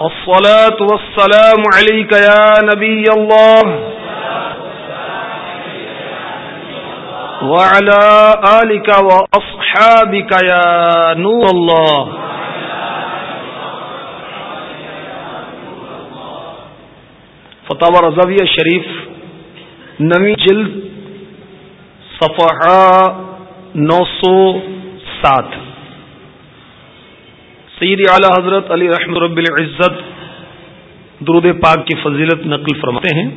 الصلاة والسلام عليك يا نبي الله. وعلى آلك وأصحابك يا نور الله. فتح رضویہ شریف نوی جلد صفحہ نو سو سات. سید اعلی حضرت علی رحمت رب العزت درود پاک کی فضیلت نقل فرماتے ہیں۔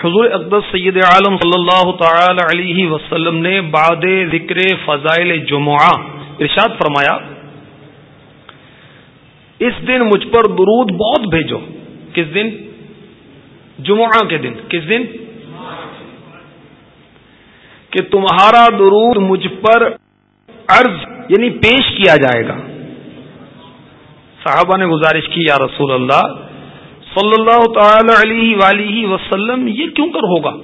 حضور اقدس سید عالم صلی اللہ تعالی علیہ وسلم نے بعد ذکر فضائل جمعہ ارشاد فرمایا، اس دن مجھ پر درود بہت بھیجو۔ کس دن؟ جمعہ کے دن۔ کس دن؟ کہ تمہارا درود مجھ پر عرض یعنی پیش کیا جائے گا۔ صحابہ نے گزارش کی، یا رسول اللہ، صلی اللہ تعالی علیہ ولی وسلم، یہ کیوں کر ہوگا؟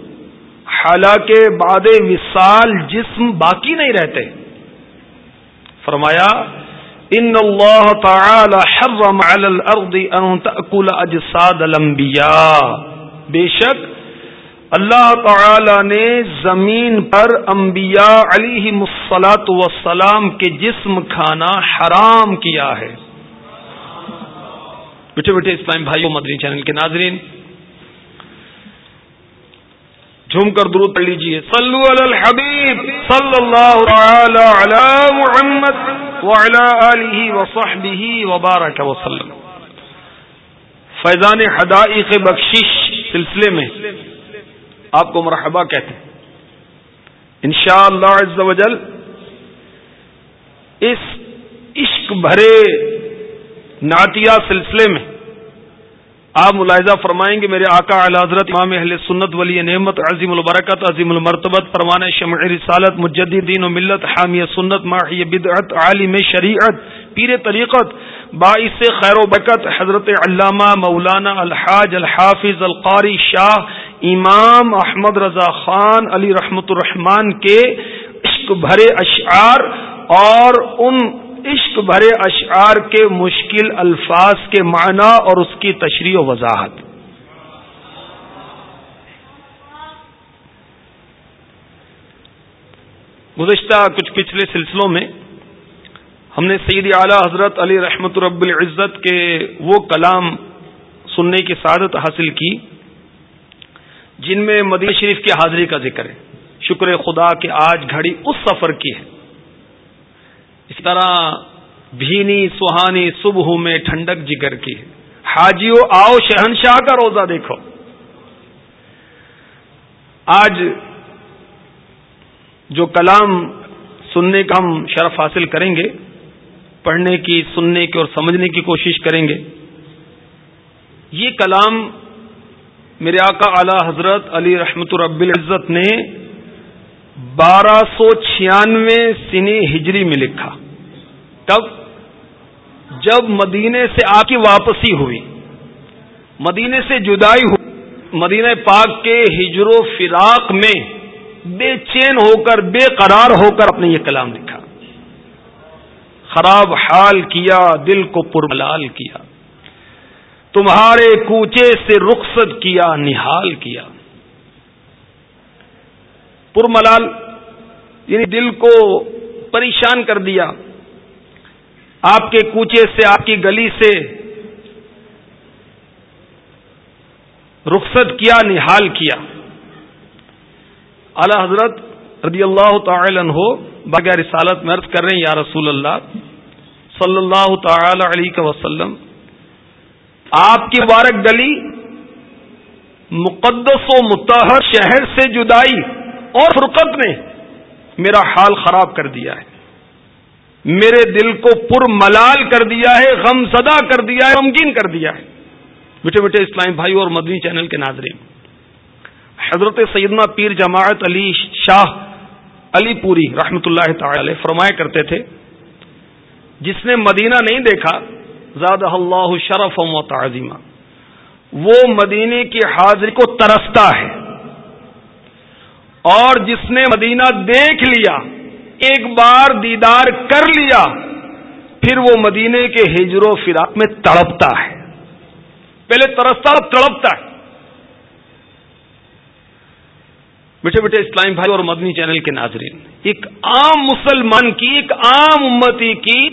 حالانکہ بعد وصال جسم باقی نہیں رہتے. فرمایا، ان اللہ تعالی حرم علی الارض ان تاکل اجساد الانبیاء. بے شک، اللہ تعالی نے زمین پر انبیاء علیہ مسلاط وسلام کے جسم کھانا حرام کیا ہے۔ بیٹھے بیٹھے اسلام بھائی مدنی چینل کے ناظرین جھوم کر درود پڑھ لیجیے صلو علی الحبیب صلی اللہ تعالی علی محمد وعلی آلہ وصحبہ وبارک وسلم فیضان حدائق بخشش سلسلے میں آپ کو مرحبا کہتے ہیں انشاءاللہ عز و جل اس عشق بھرے نعتیہ سلسلے میں آپ ملاحظہ فرمائیں گے، میرے آقا اعلی حضرت امام اہل سنت ولی نعمت، عظیم البرکت، عظیم المرتبت پروان شمع رسالت مجدین و ملت، حامی سنت، ماہی بدعت، عالم شریعت، پیر طریقت، باعث خیر و برکت، حضرت علامہ مولانا الحاج الحافظ القاری شاہ امام احمد رضا خان علی رحمت الرحمان کے عشق بھرے اشعار اور ان عشق بھرے اشعار کے مشکل الفاظ کے معنی اور اس کی تشریح و وضاحت۔ گزشتہ کچھ پچھلے سلسلوں میں ہم نے سید اعلی حضرت علی رحمت رب العزت کے وہ کلام سننے کی سعادت حاصل کی، جن میں مدینہ شریف کی حاضری کا ذکر ہے۔ شکر خدا کہ آج گھڑی اس سفر کی ہے۔ اس طرح بھینی سہانی صبح میں ٹھنڈک جگر کی حاجیو، آؤ شہنشاہ کا روزہ دیکھو۔ آج جو کلام سننے کا ہم شرف حاصل کریں گے، پڑھنے کی، سننے کی اور سمجھنے کی کوشش کریں گے، یہ کلام میرے آقا اعلی حضرت علی رحمت رب العزت نے بارہ سو چھیانوے سنی ہجری میں لکھا۔ کب جب مدینے سے آ کی واپسی ہوئی، مدینے سے جدائی ہوئی مدینہ پاک کے ہجر و فراق میں بے چین ہو کر بے قرار ہو کر اپنے یہ کلام لکھا۔ خراب حال کیا، دل کو پرملال کیا۔ تمہارے کوچے سے رخصت کیا، نہال کیا۔ پرملال یعنی دل کو پریشان کر دیا۔ آپ کے کوچے سے، آپ کی گلی سے رخصت کیا، نہال کیا۔ اعلی حضرت رضی اللہ تعالی عنہ بغیر رسالت میں عرض کر رہے ہیں، یا رسول اللہ صلی اللہ تعالی علیہ وسلم، آپ کی مبارک گلی مقدس و متحر شہر سے جدائی۔ اور فرقت نے میرا حال خراب کر دیا ہے۔ میرے دل کو پر ملال کر دیا ہے، غم زدہ کر دیا ہے، غمگین کر دیا ہے۔ بیٹے بیٹے، اسلام بھائی اور مدنی چینل کے ناظرین، حضرت سیدنا پیر جماعت علی شاہ علی پوری رحمت اللہ تعالی فرمایا کرتے تھے، جس نے مدینہ نہیں دیکھا زاد اللہ شرف و تعظیمہ وہ مدینے کی حاضری کو ترستا ہے۔ اور جس نے مدینہ دیکھ لیا، ایک بار دیدار کر لیا، پھر وہ مدینے کے ہجر و فراق میں تڑپتا ہے۔ پہلے ترستا تڑپتا ہے۔ بیٹے بیٹے اسلام بھائی اور مدنی چینل کے ناظرین، ایک عام مسلمان کی، ایک عام امتی کی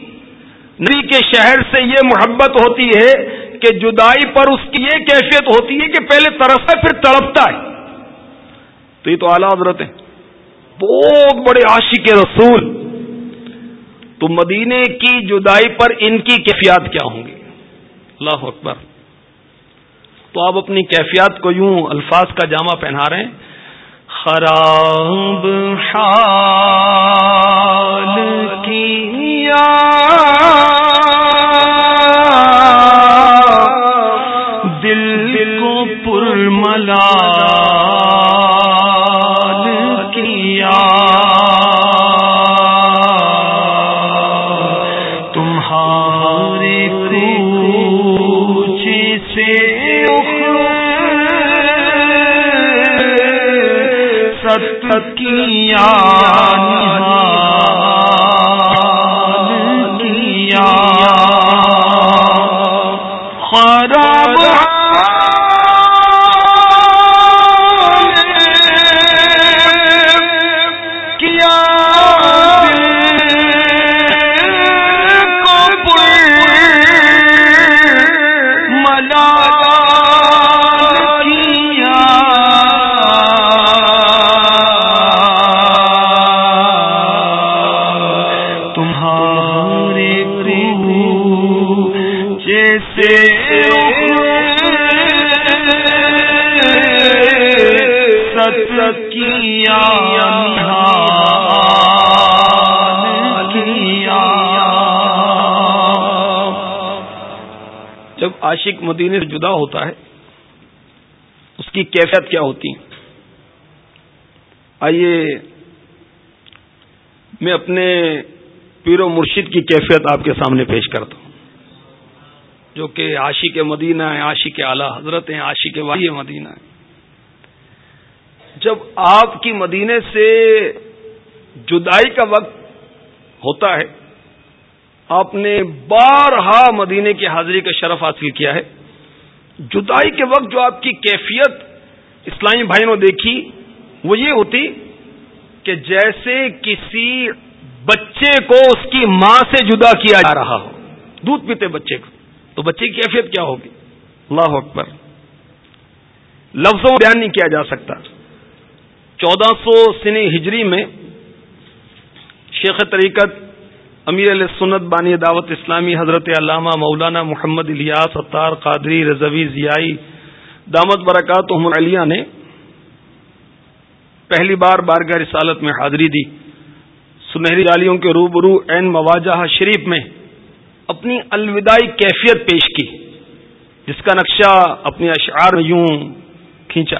نبی کے شہر سے یہ محبت ہوتی ہے کہ جدائی پر اس کی یہ کیفیت ہوتی ہے کہ پہلے ترستا پھر تڑپتا ہے۔ تو یہ تو اعلیٰ حضرت ہے بہت بڑے عاشق رسول۔ تو مدینے کی جدائی پر ان کی کیفیات کیا ہوں گی؟ اللہ اکبر۔ تو آپ اپنی کیفیات کو یوں الفاظ کا جامع پہنا رہے ہیں۔ خراب حال کیا عاشق مدینے سے جدا ہوتا ہے، اس کی کیفیت کیا ہوتی آئیے، میں اپنے پیر و مرشد کی کیفیت آپ کے سامنے پیش کرتا ہوں۔ جو کہ عاشق مدینہ ہے عاشق اعلی، حضرت ہیں، عاشق واحد مدینہ ہے جب آپ کی مدینے سے جدائی کا وقت ہوتا ہے، آپ نے بارہا مدینے کی حاضری کا شرف حاصل کیا ہے۔ جدائی کے وقت جو آپ کی کیفیت اسلامی بھائی نے دیکھی، وہ یہ ہوتی کہ جیسے کسی بچے کو اس کی ماں سے جدا کیا جا رہا ہو، دودھ پیتے بچے کو، تو بچے کی کیفیت کیا ہوگی؟ اللہ اکبر۔ لفظوں بیان نہیں کیا جا سکتا۔ چودہ سو سنی ہجری میں شیخ طریقت امیر علیہ سنت بانی دعوت اسلامی حضرت علامہ مولانا محمد الیاس اتار قادری رضوی ضیائی دامت برکات علیہ نے پہلی بار بارگاہ رسالت میں حاضری دی۔ سنہری جالیوں کے روبرو این مواجہ شریف میں اپنی الوداعی کیفیت پیش کی، جس کا نقشہ اپنے اشعار میں یوں کھینچا۔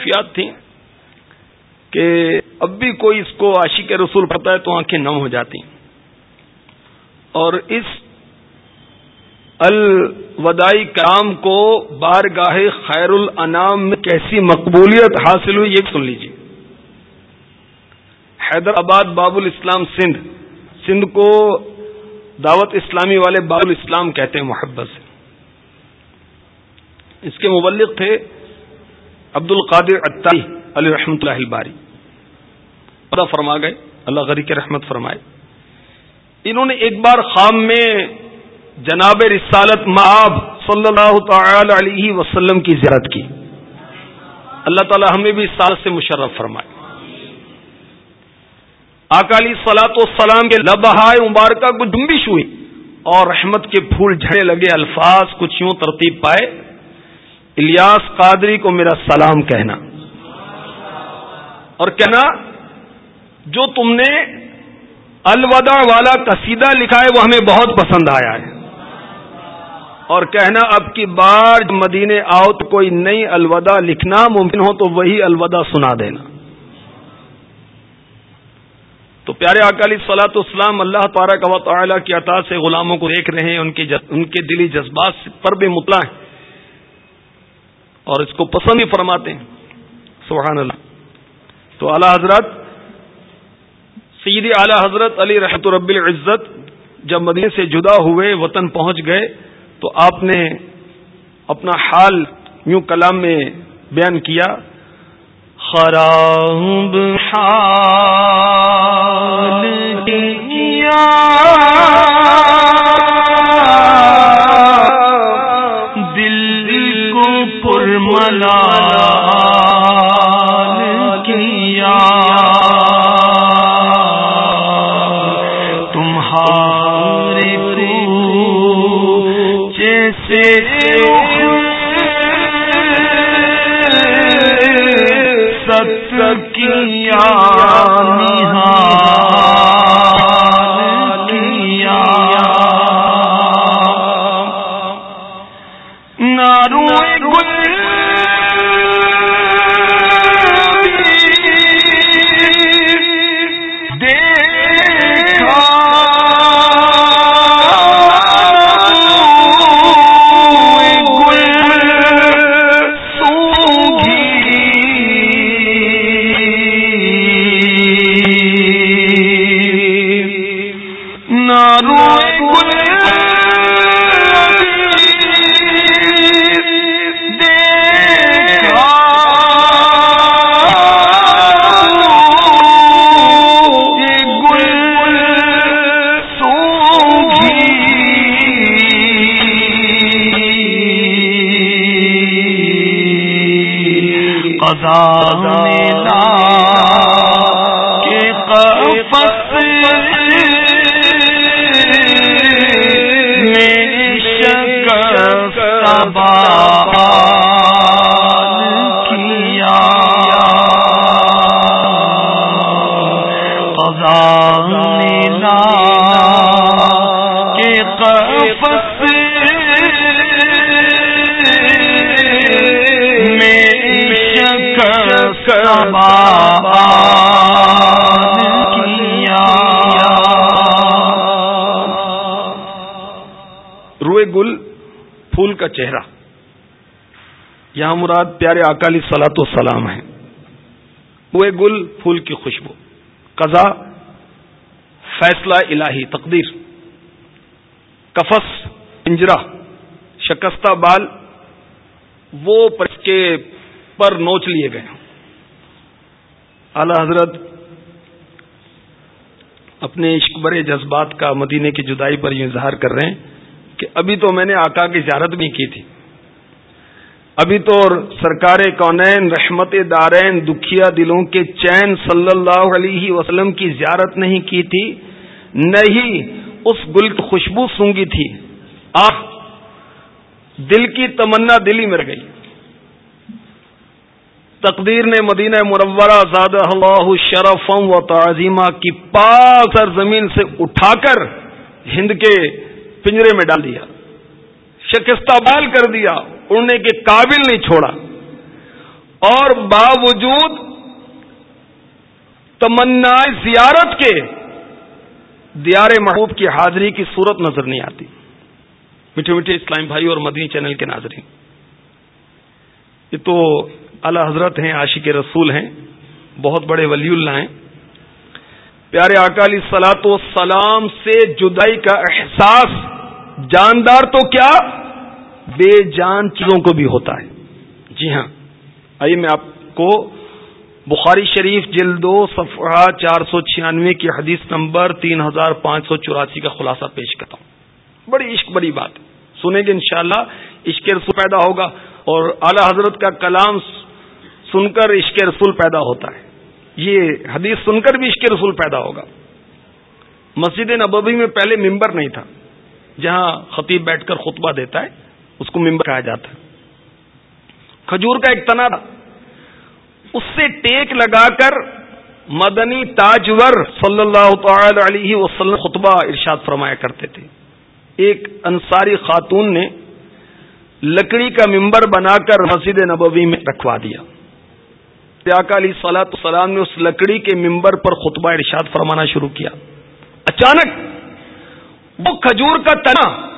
کیفیات تھیں کہ اب بھی کوئی اس کو عاشق رسول پڑتا ہے تو آنکھیں نم ہو جاتی اور اس الوداعی کام کو بار گاہ خیر الانام میں کیسی مقبولیت حاصل ہوئی یہ سن لیجیے حیدر آباد باب الاسلام سندھ۔ سندھ کو دعوت اسلامی والے باب الاسلام کہتے ہیں، محبت سے۔ اس کے مبلغ تھے عبد القادر علی رحمۃ اللہ باری پتا فرما گئے اللہ غری کے رحمت فرمائے۔ انہوں نے ایک بار خام میں جناب رسالت معاب صلی اللہ تعالی علیہ وسلم کی زیارت کی۔ اللہ تعالی ہمیں بھی اس سال سے مشرف فرمائے۔ اکالی سلاط و سلام کے لبہائے مبارکہ کو جنبش ہوئی اور رحمت کے پھول جھڑے لگے، الفاظ کچھ یوں ترتیب پائے۔ الیاس قادری کو میرا سلام کہنا۔ اور کہنا، جو تم نے الوداع والا قصیدہ لکھا ہے، وہ ہمیں بہت پسند آیا ہے۔ اور کہنا، اب کی بار مدینے آؤ تو کوئی نئی الوداع لکھنا ممکن ہو تو وہی الوداع سنا دینا۔ تو پیارے اکالی سلاۃ اسلام اللہ تعالیٰ کا تعالیٰ کی عطا سے غلاموں کو دیکھ رہے ہیں، ان کے ان کے دلی جذبات پر بھی مطلع ہیں۔ اور اس کو پسند ہی فرماتے ہیں۔ سبحان اللہ۔ تو اعلی حضرت، سیدی اعلی حضرت علی رحمت رب العزت جب مدینے سے جدا ہوئے، وطن پہنچ گئے، تو آپ نے اپنا حال یوں کلام میں بیان کیا، خراب حال۔ کیا۔ قضا کے قفص میں مراد پیارے اکالی سلاط و سلام ہے وہ گل پھول کی خوشبو قضا فیصلہ الہی، تقدیر۔ کفس پنجرا شکستہ بال، وہ کے پر نوچ لیے گئے اعلی حضرت اپنے عشق برے جذبات کا مدینے کی جدائی پر یہ اظہار کر رہے ہیں کہ ابھی تو میں نے آقا کی زیارت بھی کی تھی۔ ابھی تو سرکار کونین، رحمت دارین، دکھیا دلوں کے چین صلی اللہ علیہ وسلم کی زیارت نہیں کی تھی، نہیں اس گل کی خوشبو سونگی تھی۔ آہ، دل کی تمنا دلی مر گئی۔ تقدیر نے مدینہ مرورہ زادہ اللہ شرفم و تعظیمہ کی پاک زمین سے اٹھا کر ہند کے پنجرے میں ڈال دیا۔ شکستہ بال کر دیا۔ اڑنے کے قابل نہیں چھوڑا۔ اور باوجود تمنا زیارت کے دیار محبوب کی حاضری کی صورت نظر نہیں آتی۔ میٹھے میٹھے اسلام بھائی اور مدنی چینل کے ناظرین، یہ تو اللہ حضرت ہیں، عاشق رسول ہیں، بہت بڑے ولی اللہ ہیں۔ پیارے اکالی سلاط و سلام سے جدائی کا احساس جاندار تو کیا؟ بے جان چیزوں کو بھی ہوتا ہے۔ جی ہاں۔ آئیے میں آپ کو بخاری شریف جلدو صفحہ چار سو چھیانوے کی حدیث نمبر تین ہزار پانچ سو چوراسی کا خلاصہ پیش کرتا ہوں۔ بڑی عشق، بڑی بات۔ سنیں گے انشاءاللہ عشق رسول پیدا ہوگا اور اعلی حضرت کا کلام سن کر عشق رسول پیدا ہوتا ہے۔ یہ حدیث سن کر بھی عشق رسول پیدا ہوگا۔ مسجد نبوی میں پہلے ممبر نہیں تھا، جہاں خطیب بیٹھ کر خطبہ دیتا ہے۔ اس کو ممبر کہا جاتا ہے۔ کھجور کا ایک تنا تھا۔ اس سے ٹیک لگا کر مدنی تاجور صلی اللہ تعالی علیہ وسلم خطبہ ارشاد فرمایا کرتے تھے۔ ایک انصاری خاتون نے لکڑی کا ممبر بنا کر مسجد نبوی میں رکھوا دیا۔ علی سلاۃ السلام نے اس لکڑی کے ممبر پر خطبہ ارشاد فرمانا شروع کیا۔ اچانک وہ کھجور کا تنا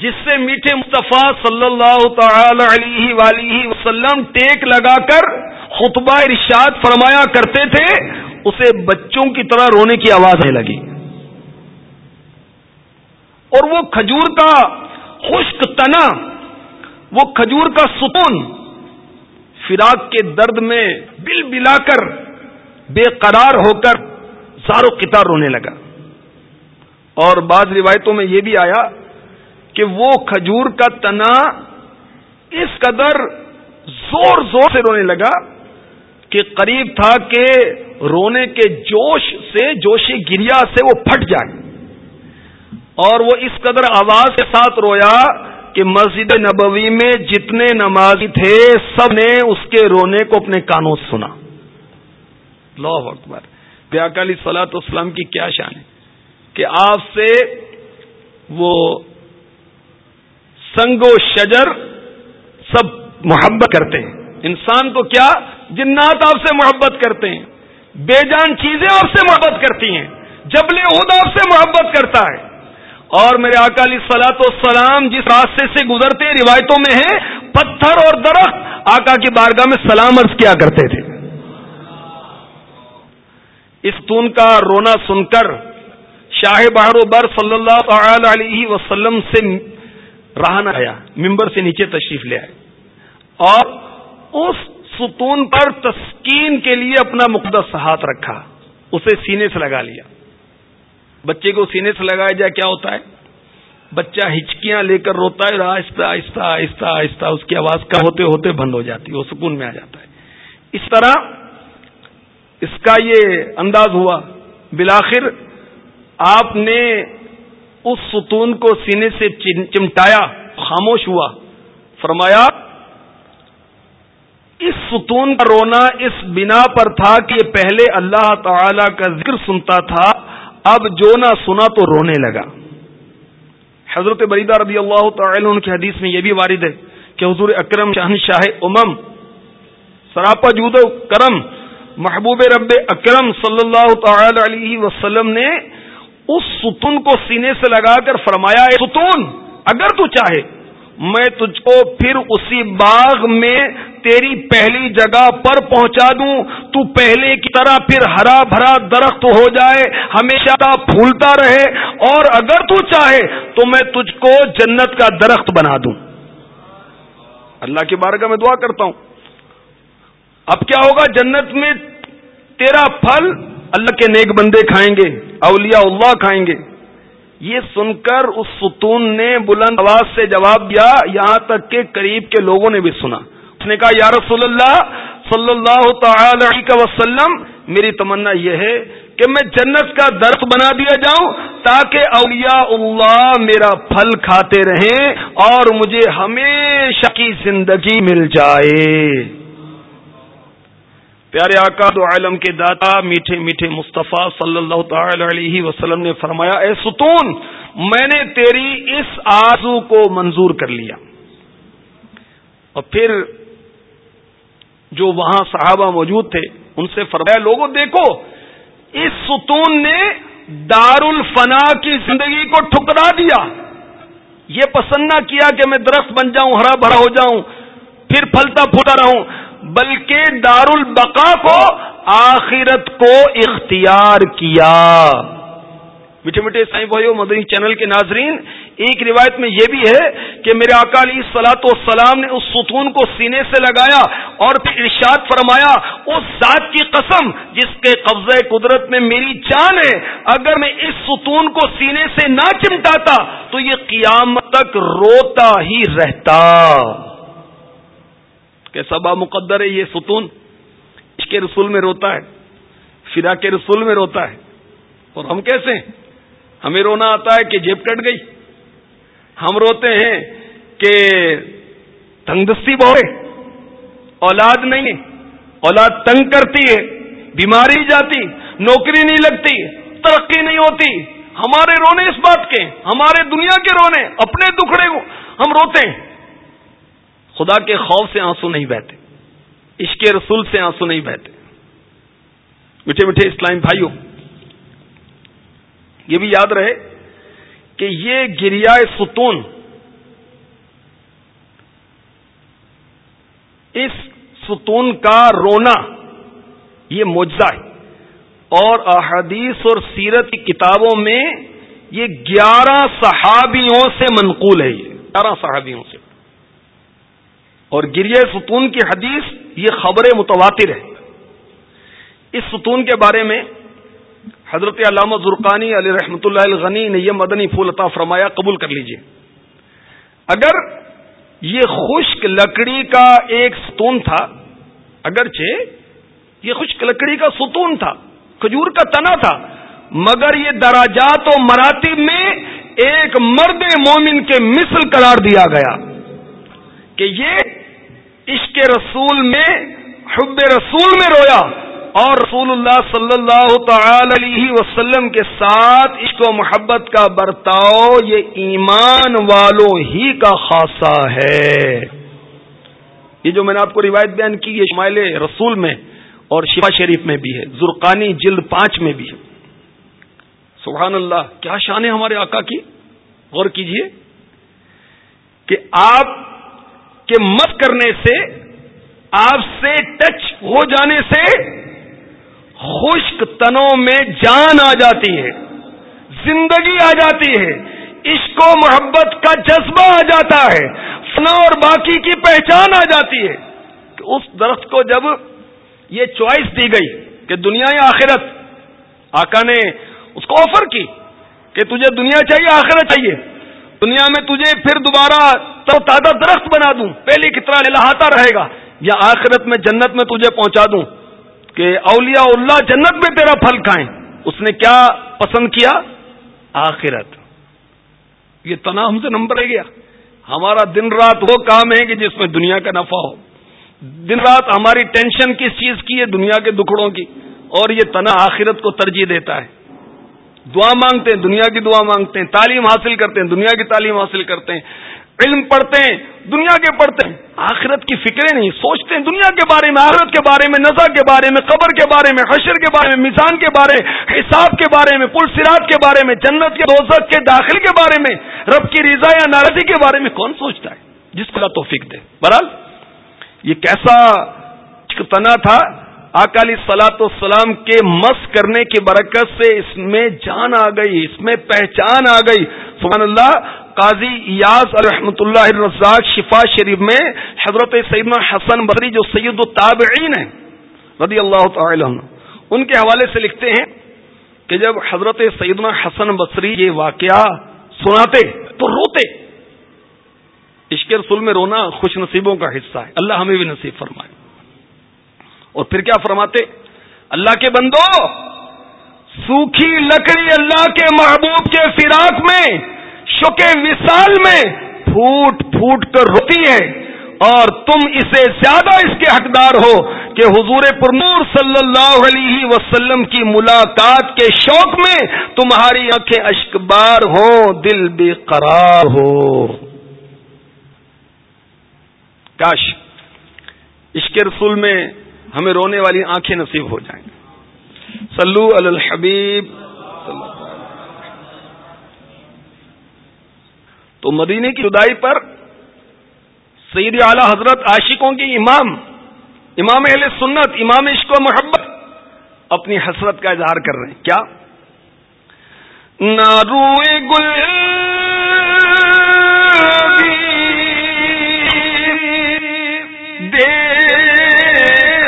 جس سے میٹھے مصطفیٰ صلی اللہ تعالی علیہ ولیہ وسلم ٹیک لگا کر خطبہ ارشاد فرمایا کرتے تھے، اسے بچوں کی طرح رونے کی آواز آنے لگی۔ اور وہ کھجور کا خشک تنا، وہ کھجور کا ستون فراق کے درد میں بل بلا کر بے قرار ہو کر زارو قطار رونے لگا۔ اور بعض روایتوں میں یہ بھی آیا کہ وہ کھجور کا تنا اس قدر زور زور سے رونے لگا کہ قریب تھا کہ رونے کے جوش سے جوش گریا سے وہ پھٹ جائے۔ اور وہ اس قدر آواز کے ساتھ رویا کہ مسجد نبوی میں جتنے نمازی تھے، سب نے اس کے رونے کو اپنے کانوں سے سنا۔ اللہ اکبر۔ بیاکالی سلاط اسلام کی کیا شان ہے؟ کہ آپ سے وہ سنگ و شجر سب محبت کرتے ہیں۔ انسان کو کیا؟ جنات آپ سے محبت کرتے ہیں۔ بے جان چیزیں آپ سے محبت کرتی ہیں۔ جبل عہد آپ سے محبت کرتا ہے۔ اور میرے اکالی سلاط و سلام جس راستے سے گزرتے روایتوں میں ہیں، پتھر اور درخت آقا کی بارگاہ میں سلام عرض کیا کرتے تھے۔ اس تون کا رونا سن کر شاہ بہار و بر صلی اللہ تعالی علیہ وسلم سے رہنا آیا ممبر سے نیچے تشریف لے آئے۔ اور اس ستون پر تسکین کے لیے اپنا مقدس ہاتھ رکھا، اسے سینے سے لگا لیا۔ بچے کو سینے سے لگایا جائے کیا ہوتا ہے؟ بچہ ہچکیاں لے کر روتا ہے آہستہ آہستہ آہستہ آہستہ، اس کی آواز کا ہوتے ہوتے بند ہو جاتی ہے، وہ سکون میں آ جاتا ہے۔ اس طرح اس کا یہ انداز ہوا۔ بلاخر آپ نے اس ستون کو سینے سے چمٹایا، خاموش ہوا۔ فرمایا، اس ستون کا رونا اس بنا پر تھا کہ پہلے اللہ تعالی کا ذکر سنتا تھا، اب جو نہ سنا تو رونے لگا۔ حضرت بریدہ رضی اللہ تعالی ان کی حدیث میں یہ بھی وارد ہے کہ حضور اکرم شاہ شاہ امم، سراپا جود و کرم، محبوب رب اکرم صلی اللہ تعالی علیہ وسلم نے اس ستون کو سینے سے لگا کر فرمایا ہے ستون، اگر تو چاہے، میں تجھ کو پھر اسی باغ میں تیری پہلی جگہ پر پہنچا دوں۔ تو پہلے کی طرح پھر ہرا بھرا درخت ہو جائے، ہمیشہ پھولتا رہے۔ اور اگر تو چاہے، تو میں تجھ کو جنت کا درخت بنا دوں۔ اللہ کی بارگاہ میں دعا کرتا ہوں۔ اب کیا ہوگا؟ جنت میں تیرا پھل اللہ کے نیک بندے کھائیں گے۔ اولیاء اللہ کھائیں گے۔ یہ سن کر اس ستون نے بلند آواز سے جواب دیا، یہاں تک کہ قریب کے لوگوں نے بھی سنا۔ اس نے کہا، یا رسول اللہ صلی اللہ تعالی علیہ وسلم، میری تمنا یہ ہے کہ میں جنت کا درخت بنا دیا جاؤں تاکہ اولیاء اللہ میرا پھل کھاتے رہیں اور مجھے ہمیشہ کی زندگی مل جائے۔ پیارے آقا دو عالم کے داتا، میٹھے میٹھے مصطفیٰ صلی اللہ تعالی علیہ وسلم نے فرمایا، اے ستون، میں نے تیری اس آزو کو منظور کر لیا۔ اور پھر جو وہاں صحابہ موجود تھے، ان سے فرمایا لوگوں دیکھو، اس ستون نے دار الفنا کی زندگی کو ٹھکرا دیا۔ یہ پسند نہ کیا کہ میں درخت بن جاؤں، ہرا بھرا ہو جاؤں، پھر پھلتا پھوٹا رہوں۔ بلکہ دار البقا کو آخرت کو اختیار کیا۔ میٹھے میٹھے سائی بھائیو، مدنی چینل کے ناظرین، ایک روایت میں یہ بھی ہے کہ میرے اکالی سلاط والسلام نے اس ستون کو سینے سے لگایا اور پھر ارشاد فرمایا، اس ذات کی قسم جس کے قبضہ قدرت میں میری جان ہے، اگر میں اس ستون کو سینے سے نہ چمٹاتا تو یہ قیامت تک روتا ہی رہتا۔ کیسا با مقدر ہے یہ ستون، اس کے رسول میں روتا ہے، فرا کے رسول میں روتا ہے۔ اور ہم کیسے ہیں؟ ہمیں رونا آتا ہے کہ جیب کٹ گئی۔ ہم روتے ہیں کہ تنگ دستی بہت اولاد نہیں ہے، اولاد تنگ کرتی ہے، بیماری جاتی، نوکری نہیں لگتی، ترقی نہیں ہوتی۔ ہمارے رونے اس بات کے ہمارے دنیا کے رونے، اپنے دکھڑے ہم روتے ہیں۔ خدا کے خوف سے آنسو نہیں بہتے، عشق رسول سے آنسو نہیں بہتے۔ میٹھے میٹھے اسلام بھائیوں، یہ بھی یاد رہے کہ یہ گریا ستون اس ستون کا رونا، یہ موجہ ہے۔ اور احادیث اور سیرت کی کتابوں میں یہ گیارہ صحابیوں سے منقول ہے، یہ گیارہ صحابیوں سے۔ اور گریہ ستون کی حدیث یہ خبر متواتر ہے اس ستون کے بارے میں حضرت علامہ زرقانی علی رحمۃ اللہ الغنی نے یہ مدنی پھول عطا فرمایا، قبول کر لیجیے۔ اگر یہ خشک لکڑی کا ایک ستون تھا، اگرچہ یہ خشک لکڑی کا ستون تھا، کھجور کا تنا تھا، مگر یہ دراجات و مراتب میں ایک مرد مومن کے مثل قرار دیا گیا۔ کہ یہ عشق رسول میں، حب رسول میں رویا اور رسول اللہ صلی اللہ تعالی علیہ وسلم کے ساتھ عشق و محبت کا برتاؤ یہ ایمان والوں ہی کا خاصہ ہے۔ یہ جو میں نے آپ کو روایت بیان کی، یہ شمائل رسول میں اور شفا شریف میں بھی ہے زرقانی جلد پانچ میں بھی ہے۔ سبحان اللہ، کیا شان ہے ہمارے آقا کی۔ غور کیجیے کہ آپ کے مت کرنے سے، آپ سے ٹچ ہو جانے سے خشک تنوں میں جان آ جاتی ہے، زندگی آ جاتی ہے، عشق و محبت کا جذبہ آ جاتا ہے، فنا اور باقی کی پہچان آ جاتی ہے۔ کہ اس درخت کو جب یہ چوائس دی گئی کہ دنیا یا آخرت، آقا نے اس کو آفر کی کہ تجھے دنیا چاہیے، آخرت چاہیے۔ دنیا میں تجھے پھر دوبارہ تو تازہ درخت بنا دوں پہلے کتنا لہاتا رہے گا، یا آخرت میں جنت میں تجھے پہنچا دوں کہ اولیاء اللہ جنت میں تیرا پھل کھائیں۔ اس نے کیا پسند کیا؟ آخرت۔ یہ تنا ہم سے نمبر ہے گیا۔ ہمارا دن رات وہ کام ہے کہ جس میں دنیا کا نفع ہو۔ دن رات ہماری ٹینشن کس چیز کی ہے؟ دنیا کے دکھڑوں کی۔ اور یہ تنا آخرت کو ترجیح دیتا ہے۔ دعا مانگتے ہیں دنیا کی دعا مانگتے ہیں تعلیم حاصل کرتے ہیں دنیا کی تعلیم حاصل کرتے ہیں علم پڑھتے ہیں دنیا کے پڑھتے ہیں آخرت کی فکریں نہیں سوچتے ہیں دنیا کے بارے میں آخرت کے بارے میں نظر کے بارے میں قبر کے بارے میں حشر کے بارے میں میزان کے بارے حساب کے بارے میں پل سرات کے بارے میں جنت کے روزت کے داخل کے بارے میں رب کی رضا یا ناراضی کے بارے میں کون سوچتا ہے جس کو توفیق دے برحال یہ کیسا تنا تھا اکالی سلاط السلام کے مس کرنے کی برکت سے اس میں جان آ گئی، اس میں پہچان آ گئی۔ سبحان اللہ، قاضی ایاز الرحمۃ اللہ الرزاق شفا شریف میں حضرت سیدنا حسن بدری جو سید التابعین ہیں، رضی اللہ تعالی عنہ، ان کے حوالے سے لکھتے ہیں کہ جب حضرت سیدنا حسن بصری یہ واقعہ سناتے تو روتے۔ عشق رسول میں رونا خوش نصیبوں کا حصہ ہے۔ اللہ ہمیں بھی نصیب فرمائے۔ اور پھر کیا فرماتے؟ اللہ کے بندو، سوکھی لکڑی اللہ کے محبوب کے فراق میں شکے وصال میں پھوٹ پھوٹ کر روتی ہے۔ اور تم اسے زیادہ اس کے حقدار ہو کہ حضور پرنور صلی اللہ علیہ وسلم کی ملاقات کے شوق میں تمہاری آنکھیں اشکبار ہو دل بے قرار ہو۔ کاش، عشق رسول میں ہمیں رونے والی آنکھیں نصیب ہو جائیں۔ سلو الحبیب۔ تو مدینے کی جدائی پر سید اعلی حضرت عاشقوں کی امام امام اہل سنت، امام عشق و محبت اپنی حسرت کا اظہار کر رہے ہیں۔ کیا؟ ناروئے گل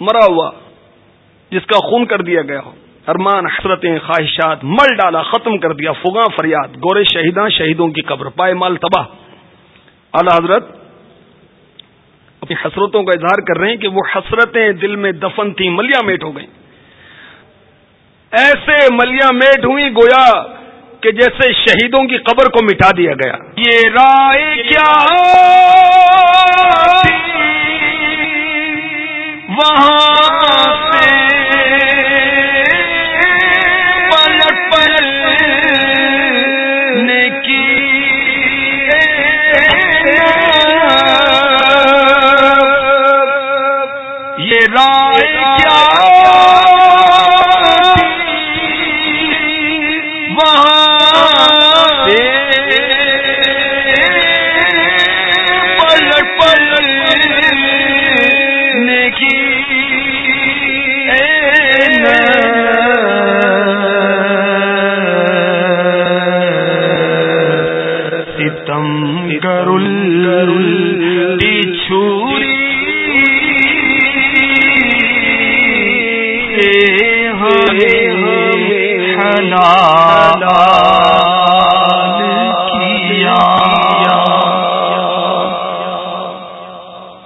مرا ہوا، جس کا خون کر دیا گیا ہو۔ ارمان، حسرتیں، خواہشات، مل ڈالا، ختم کر دیا فگاں فریاد، گورے شہیداں، شہیدوں کی قبر، پائے مال تباہ۔ اعلی حضرت اپنی حسرتوں کا اظہار کر رہے ہیں کہ وہ حسرتیں دل میں دفن تھیں ملیا میٹ ہو گئیں۔ ایسے ملیا میٹ ہوئی گویا کہ جیسے شہیدوں کی قبر کو مٹا دیا گیا۔ یہ رائے کیا وہاں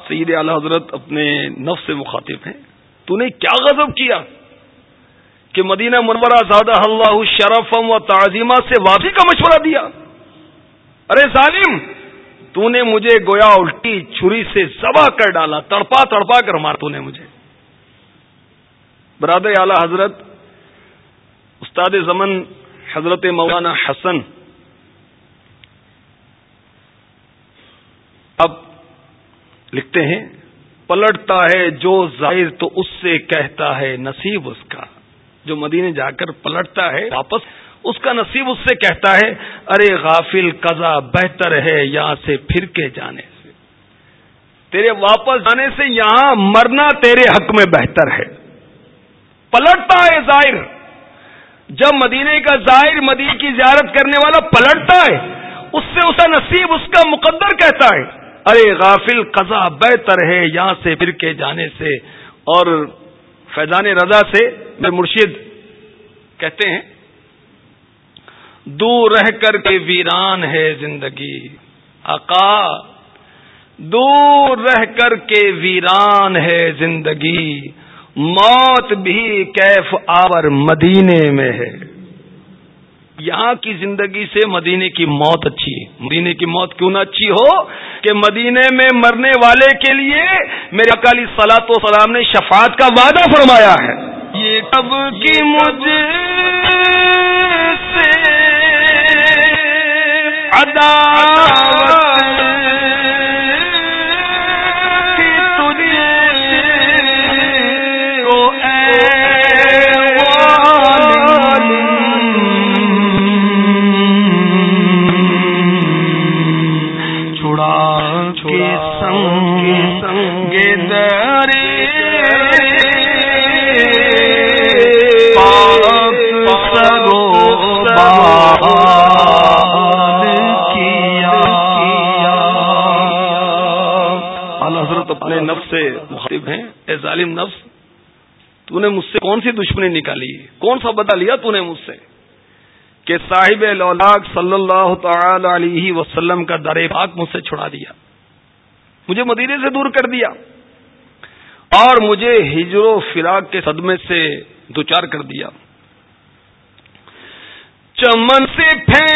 سید اعلی حضرت اپنے نفس سے مخاطب ہیں۔ تو نے کیا غضب کیا کہ مدینہ منورہ زادہ اللہ شرفم و تعظیمہ سے واپسی کا مشورہ دیا؟ ارے ظالم، تو نے مجھے گویا الٹی چھری سے زبا کر ڈالا، تڑپا تڑپا کر مار تو نے مجھے۔ برادر اعلی حضرت استاد زمن حضرت مولانا حسن۔ اب لکھتے ہیں، پلٹتا ہے جو ظاہر تو اس سے کہتا ہے نصیب اس کا۔ جو مدینے جا کر پلٹتا ہے واپس، اس کا نصیب اس سے کہتا ہے، ارے غافل قضا بہتر ہے یہاں سے پھر کے جانے سے۔ تیرے واپس جانے سے یہاں مرنا تیرے حق میں بہتر ہے۔ پلٹتا ہے ظاہر۔ جب مدینے کا ظاہر مدینے کی زیارت کرنے والا پلٹتا ہے، اس سے اس کا نصیب اس کا مقدر کہتا ہے۔ ارے غافل قضا بہتر ہے یہاں سے پھر کے جانے سے۔ اور فیضان رضا سے میں مرشد کہتے ہیں، دور رہ کر کے ویران ہے زندگی۔ آقا، دور رہ کر کے ویران ہے زندگی۔ موت بھی کیف آور مدینے میں ہے۔ یہاں کی زندگی سے مدینے کی موت اچھی ہے۔ مدینے کی موت کیوں نہ اچھی ہو کہ مدینے میں مرنے والے کے لیے میرے اکالی سلاط و سلام نے شفاعت کا وعدہ فرمایا ہے۔ یہ کب کی مجھے سے چھڑا اپنے نفس سے مخاطب ہیں۔ اے ظالم نفس، تو نے مجھ سے کون سی دشمنی نکالی؟ کون سا بتا لیا تو نے مجھ سے؟ کہ صاحب لولاک صلی اللہ تعالی علیہ وسلم کا در پاک مجھ سے چھڑا دیا۔ مجھے مدینے سے دور کر دیا۔ اور مجھے ہجر و فراق کے صدمے سے دوچار کر دیا۔ چمن سے پھینک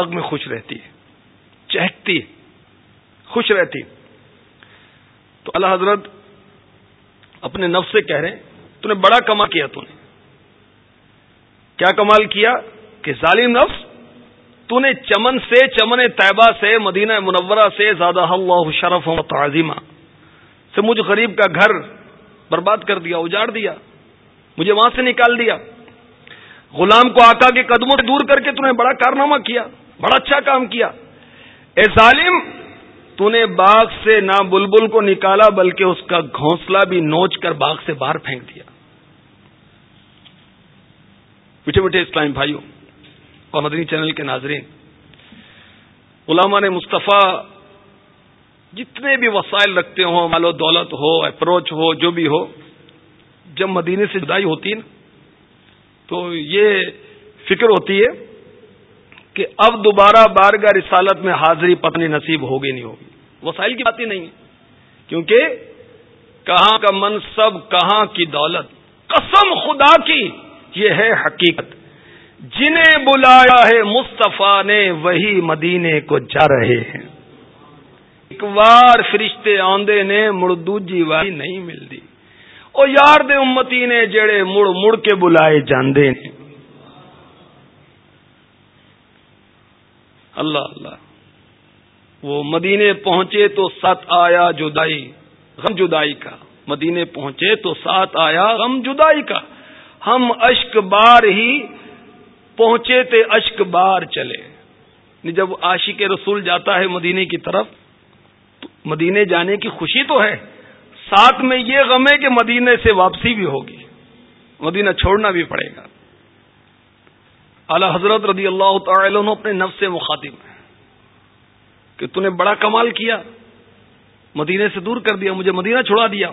باغ میں خوش رہتی ہے، چہکتی خوش رہتی تو اللہ حضرت اپنے نفس سے کہہ رہے ہیں تو نے بڑا کمال کیا تو نے کیا کمال کیا کہ ظالم نفس تو نے چمن سے، چمن طیبہ سے، مدینہ منورہ سے زیادہ اللہ شرف و تعظیمہ سے مجھ غریب کا گھر برباد کر دیا، اجاڑ دیا، مجھے وہاں سے نکال دیا۔ غلام کو آقا کے قدموں سے دور کر کے تو نے بڑا کارنامہ کیا۔ بڑا اچھا کام کیا۔ اے ظالم تو نے باغ سے نہ بلبل کو نکالا، بلکہ اس کا گھونسلہ بھی نوچ کر باغ سے باہر پھینک دیا۔ میٹھے میٹھے اسلام بھائیوں اور مدنی چینل کے ناظرین، علماء نے مصطفیٰ، جتنے بھی وسائل رکھتے ہوں، مال و دولت ہو، اپروچ ہو، جو بھی ہو، جب مدینے سے جدائی ہوتی ہے نا، تو یہ فکر ہوتی ہے کہ اب دوبارہ بارگاہ رسالت میں حاضری پتنی نصیب ہوگی نہیں ہوگی۔ وسائل کی بات ہی نہیں۔ ہے کیونکہ کہاں کا منصب، کہاں کی دولت۔ قسم خدا کی، یہ ہے حقیقت۔ جنہیں بلایا ہے مصطفیٰ نے، وہی مدینے کو جا رہے ہیں۔ ایک بار فرشتے آندے نے مردو والی نہیں ملتی او یار دے امتی نے، جڑے مڑ مڑ کے بلائے جاندے نے۔ اللہ اللہ۔ وہ مدینے پہنچے تو سات آیا جدائی، غم جدائی کا۔ مدینے پہنچے تو ساتھ آیا غم جدائی کا۔ ہم اشک بار ہی پہنچے تھے اشک بار چلے۔ یعنی جب عاشق رسول جاتا ہے مدینے کی طرف مدینے جانے کی خوشی تو ہے۔ ساتھ میں یہ غم ہے کہ مدینے سے واپسی بھی ہوگی۔ مدینہ چھوڑنا بھی پڑے گا۔ اعلی حضرت رضی اللہ تعالی عنہ اپنے نفس سے مخاطب ہیں کہ تو نے بڑا کمال کیا، مدینے سے دور کر دیا، مجھے مدینہ چھڑا دیا۔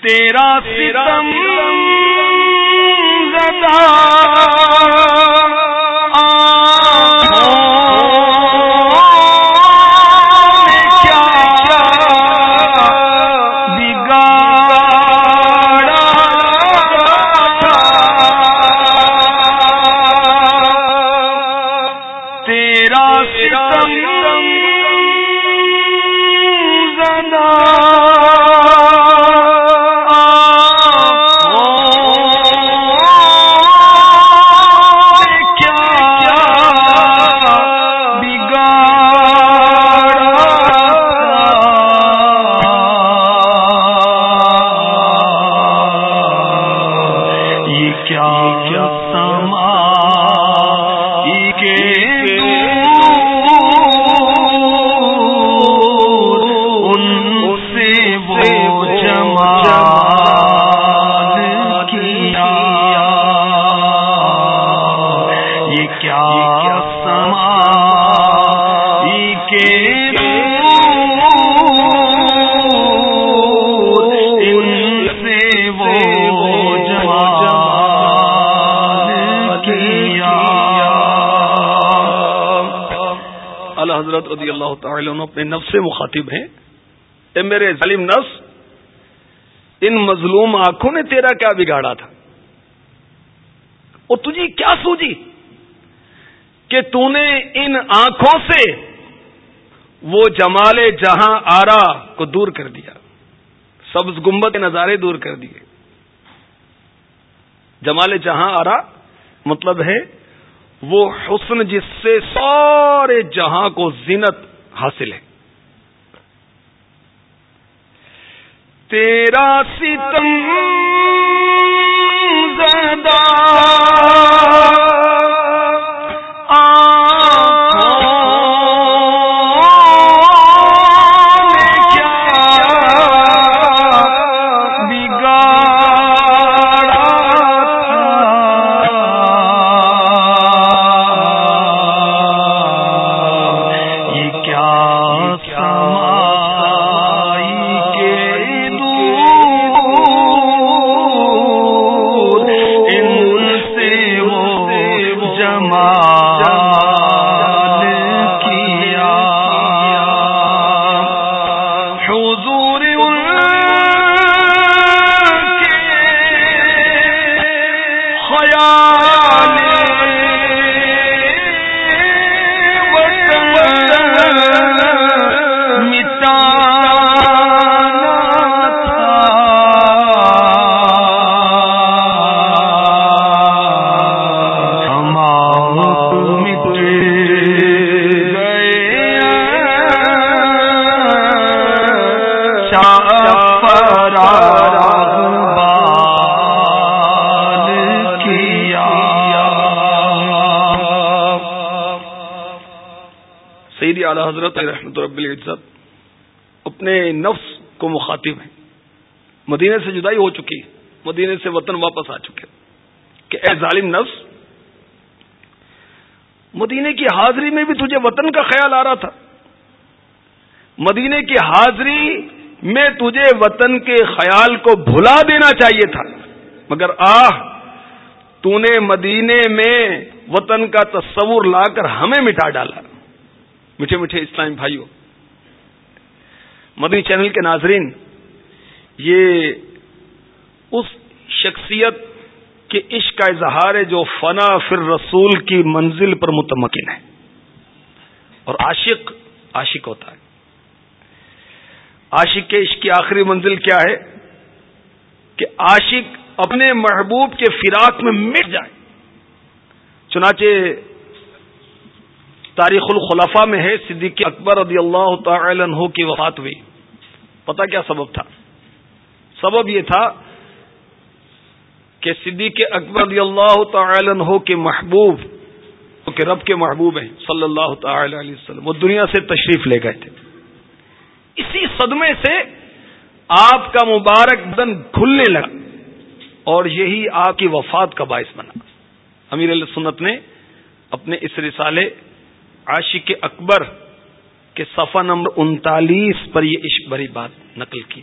تیرا ستم زدہ سے مخاطب ہیں۔ اے میرے ظالم نفس، ان مظلوم آنکھوں نے تیرا کیا بگاڑا تھا؟ اور تجھے کیا سوجی کہ تو نے ان آنکھوں سے وہ جمال جہاں آرا کو دور کر دیا، سبز گمبت نظارے دور کر دیے۔ جمال جہاں آرا مطلب ہے وہ حسن جس سے سارے جہاں کو زینت حاصل ہے۔ تیرا ستم زدہ مدینے سے جدائی ہو چکی، مدینے سے وطن واپس آ چکے۔ کہ اے ظالم نفس، مدینے کی حاضری میں بھی تجھے وطن کا خیال آ رہا تھا۔ مدینے کی حاضری میں تجھے وطن کے خیال کو بھلا دینا چاہیے تھا۔ مگر آہ تو نے مدینے میں وطن کا تصور لا کر ہمیں مٹا ڈالا۔ میٹھے میٹھے اسلام بھائیوں مدنی چینل کے ناظرین یہ اس شخصیت کے عشق کا اظہار ہے جو فنا فر رسول کی منزل پر متمکن ہے۔ اور عاشق عاشق ہوتا ہے۔ عاشق کے عشق کی آخری منزل کیا ہے؟ کہ عاشق اپنے محبوب کے فراق میں مٹ جائے۔ چنانچہ تاریخ الخلفاء میں ہے، صدیق اکبر رضی اللہ تعالی عنہ کی وفات ہوئی۔ پتا کیا سبب تھا؟ سبب یہ تھا کہ صدیق اکبر رضی اللہ تعالی عنہ کے محبوب کہ رب کے محبوب ہیں، صلی اللہ تعالی علیہ وسلم، وہ دنیا سے تشریف لے گئے تھے۔ اسی صدمے سے آپ کا مبارک بدن کھلنے لگا اور یہی آپ کی وفات کا باعث بنا۔ امیر علیہ سنت نے اپنے اس رسالے عاشق اکبر کے صفحہ نمبر انتالیس پر یہ عشق بھری بات نقل کی۔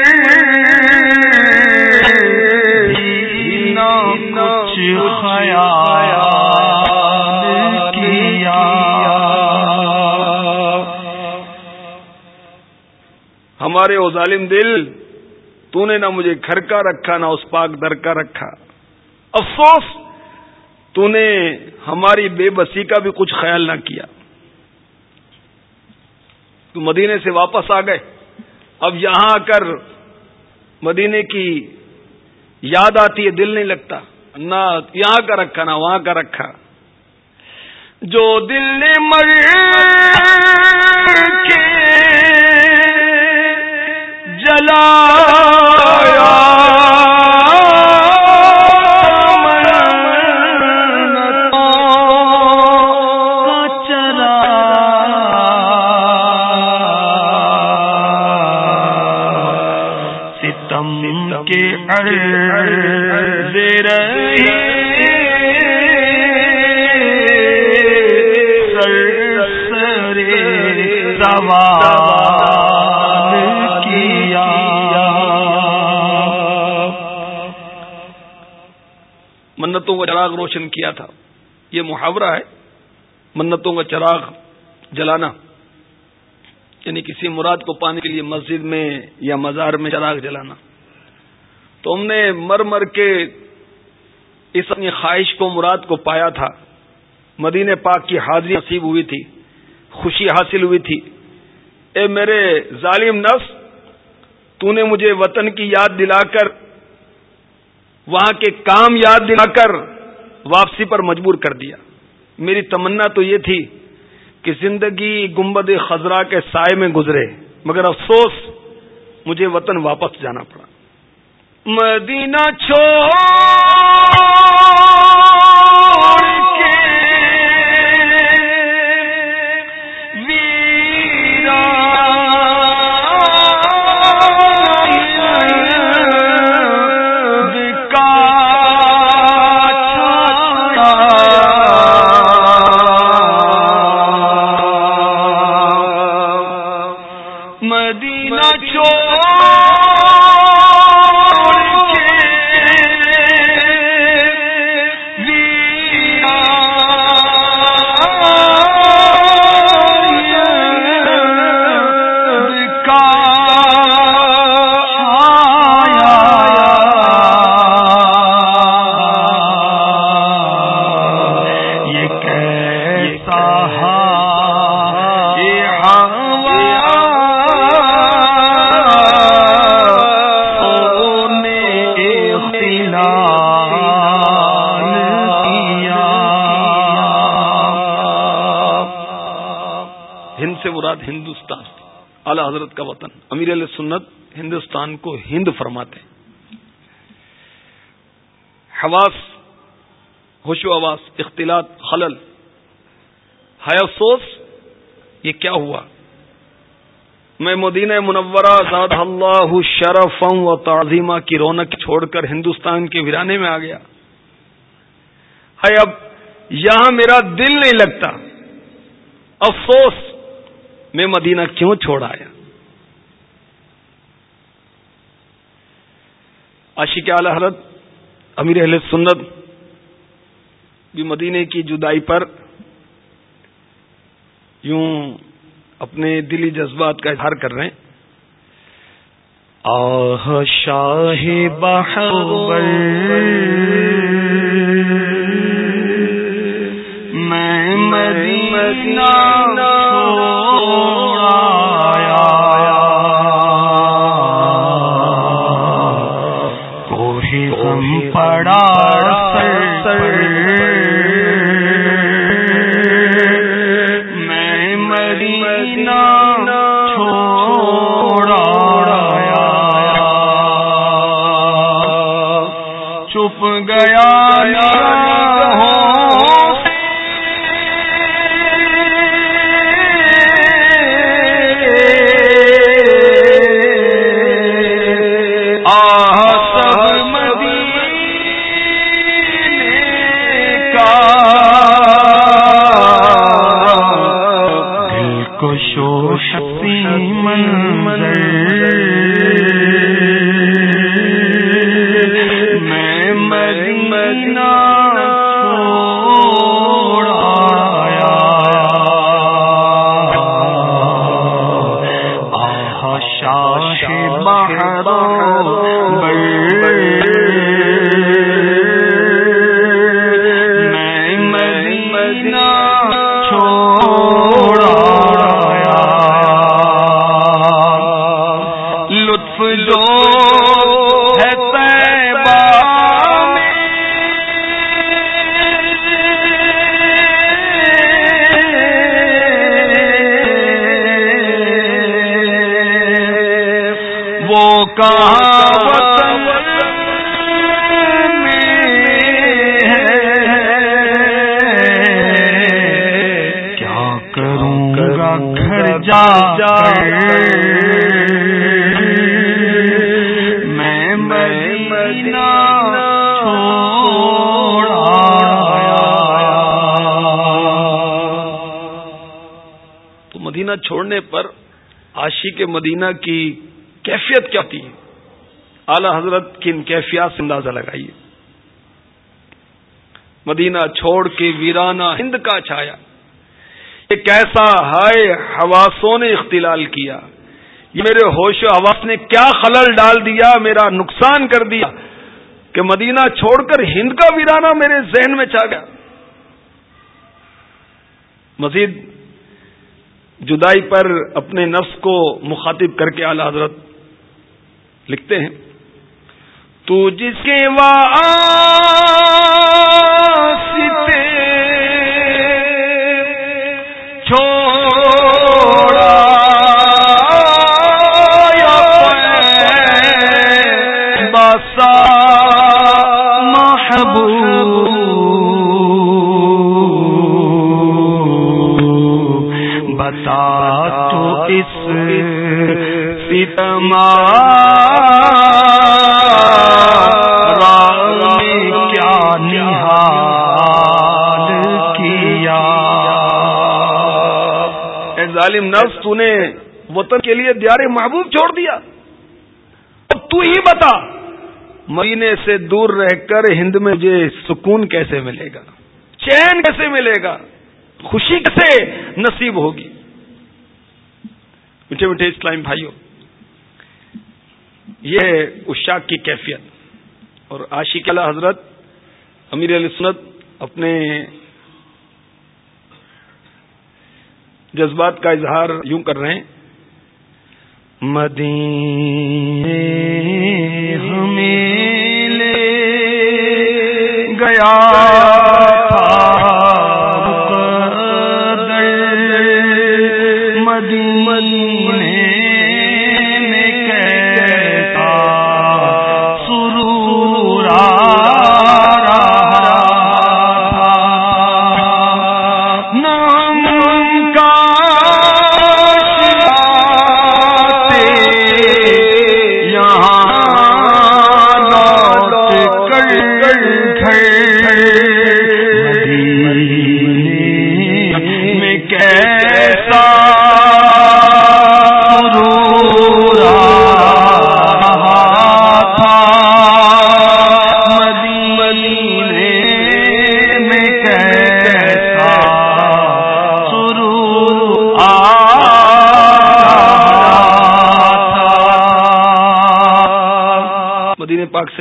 ہمارے او ظالم دل، تو نے نہ مجھے گھر کا رکھا، نہ اس پاک در کا رکھا۔ افسوس، تو نے ہماری بے بسی کا بھی کچھ خیال نہ کیا۔ تو مدینے سے واپس آ گئے۔ اب یہاں آ کر مدینے کی یاد آتی ہے، دل نہیں لگتا۔ نہ یہاں کا رکھا نہ وہاں کا رکھا۔ جو دل نے مر کے جلایا۔ منتوں کا چراغ روشن کیا تھا۔ یہ محاورہ ہے منتوں کا چراغ جلانا۔ یعنی کسی مراد کو پانے کے لیے مسجد میں یا مزار میں چراغ جلانا۔ تو ہم نے مر مر کے اس اپنی خواہش کو، مراد کو پایا تھا۔ مدین پاک کی حاضری نصیب ہوئی تھی، خوشی حاصل ہوئی تھی۔ اے میرے ظالم نفس، تو نے مجھے وطن کی یاد دلا کر وہاں کے کام یاد دلا کر واپسی پر مجبور کر دیا۔ میری تمنا تو یہ تھی کہ زندگی گمبد خزرا کے سائے میں گزرے، مگر افسوس مجھے وطن واپس جانا پڑا۔ مدینہ چھوڑ! اعلی حضرت کا وطن۔ امیر علیہ سنت ہندوستان کو ہند فرماتے حواس، ہوش و آواس اختلاط، خلل ہے افسوس، یہ کیا ہوا؟ میں مدینہ منورہ زاد اللہ شرف و تعظیمہ کی رونق چھوڑ کر ہندوستان کے ویرانے میں آ گیا۔ ہے اب، یہاں میرا دل نہیں لگتا۔ افسوس میں مدینہ کیوں چھوڑ آیا؟ عاشق اعلی حضرت، امیر اہل سنت بھی مدینے کی جدائی پر یوں اپنے دلی جذبات کا اظہار کر رہے ہیں۔ آہ، شاہ میں مدینہ میں مدینہ مدینہ کی کیفیت کیا تھی؟ اعلی حضرت کی ان کیفیات سے اندازہ لگائیے۔ مدینہ چھوڑ کے ویرانہ ہند کا چھایا۔ یہ کیسا ہائے حواسوں نے اختلال کیا۔ یہ میرے ہوش و حواس نے کیا خلل ڈال دیا، میرا نقصان کر دیا کہ مدینہ چھوڑ کر ہند کا ویرانہ میرے ذہن میں چھا گیا۔ مزید جدائی پر اپنے نفس کو مخاطب کر کے اعلی حضرت لکھتے ہیں، تو جس کے وا ظالم نفس تو نے وطن کے لیے دیار محبوب چھوڑ دیا۔ اب تو ہی بتا مہینے سے دور رہ کر ہند میں مجھے سکون کیسے ملے گا؟ چین کیسے ملے گا؟ خوشی کیسے نصیب ہوگی؟ میٹھے میٹھے اسلام بھائیوں یہ اشاق کی کیفیت۔ اور عاشق اللہ حضرت امیر علیہ سنت اپنے جذبات کا اظہار یوں کر رہے ہیں۔ مدینے ہمیں لے گیا۔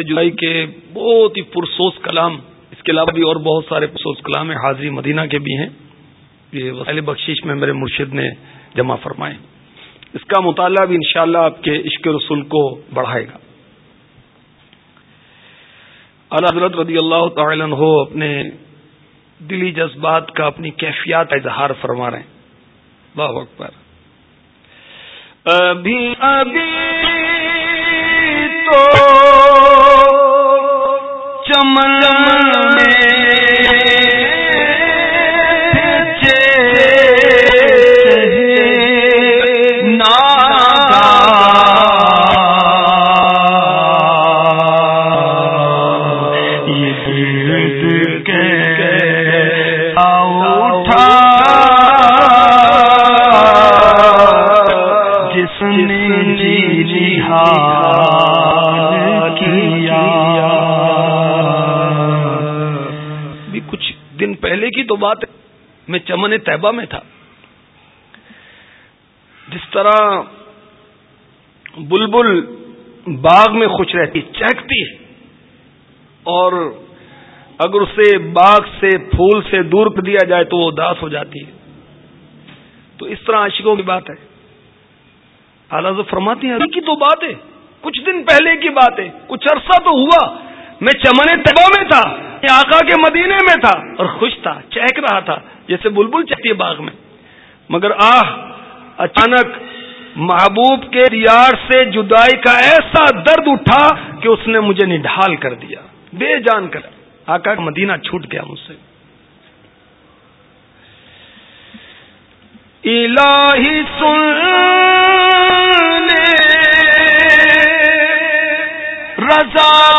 سے جولائی کے بہت ہی پرسوس کلام، اس کے علاوہ بھی اور بہت سارے پرسوس کلام ہیں، حاضری مدینہ کے بھی ہیں۔ یہ وسائل بخشیش میں میرے مرشد نے جمع فرمائے۔ اس کا مطالعہ بھی انشاءاللہ اللہ آپ کے عشق رسول کو بڑھائے گا۔ حضرت رضی اللہ تعالی ہو اپنے دلی جذبات کا اپنی کیفیات کا اظہار فرما رہے ہیں۔ واہ وقت پر ابھی ابھی تو چمن میں میں چمن طیبہ میں تھا۔ جس طرح بلبل باغ میں خوش رہتی چہکتی ہے۔ اور اگر اسے باغ سے، پھول سے دور کر دیا جائے تو وہ اداس ہو جاتی ہے۔ تو اس طرح عاشقوں کی بات ہے۔ اعلی فرماتی ہیں، ابھی کی تو بات ہے۔ کچھ دن پہلے کی بات ہے، کچھ عرصہ تو ہوا۔ میں چمن تبا میں تھا۔ آقا کے مدینے میں تھا اور خوش تھا، چہک رہا تھا، جیسے بلبل چہتی ہے باغ میں۔ مگر آہ، اچانک محبوب کے دیار سے جدائی کا ایسا درد اٹھا کہ اس نے مجھے نڈھال کر دیا۔ بے جان کر آقا کا مدینہ چھوٹ گیا مجھ سے۔ الہی سن رضا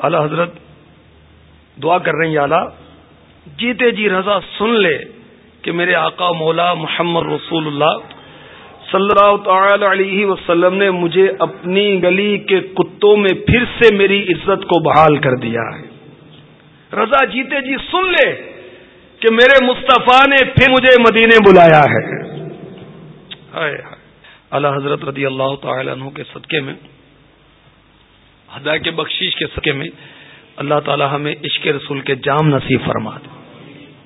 اعلی حضرت دعا کر رہے ہیں جیتے جی رضا سن لے کہ میرے آقا مولا محمد رسول اللہ صلی اللہ تعالی علیہ وسلم نے مجھے اپنی گلی کے کتوں میں پھر سے میری عزت کو بحال کر دیا ہے۔ رضا جیتے جی سن لے کہ میرے مصطفیٰ نے پھر مجھے مدینے بلایا ہے۔ اللہ حضرت رضی اللہ تعالی عنہ کے صدقے میں ہدا کے بخشیش کے سکے میں اللہ تعالی ہمیں عشق رسول کے جام نصیب فرما دے۔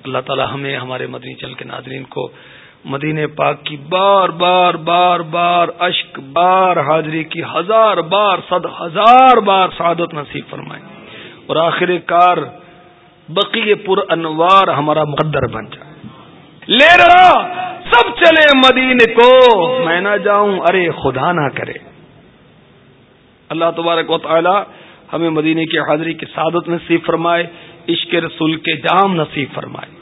اللہ تعالی ہمیں ہمارے مدنی چل کے ناظرین کو مدینے پاک کی بار بار بار بار اشک بار حاضری کی ہزار بار، صد ہزار بار سعادت نصیب فرمائے۔ اور آخر کار بقی پر انوار ہمارا مقدر بن جائے۔ لے رہا، سب چلے مدینے کو۔ میں نہ جاؤں، ارے خدا نہ کرے۔ اللہ تبارک و تعالی ہمیں مدینے کی حاضری کی سعادت نصیب فرمائے، عشق رسول کے جام نصیب فرمائے۔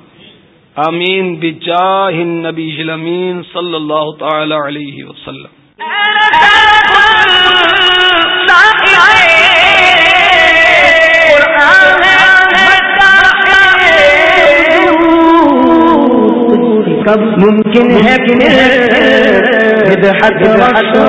آمین، بجاہ النبی الامین صلی اللہ تعالی علیہ وسلم۔ کب ممکن ہے